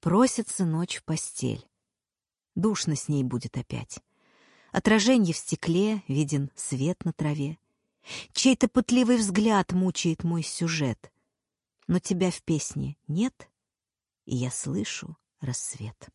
Просится ночь в постель. Душно с ней будет опять. Отражение в стекле, виден свет на траве. Чей-то пытливый взгляд мучает мой сюжет. Но тебя в песне нет, и я слышу рассвет.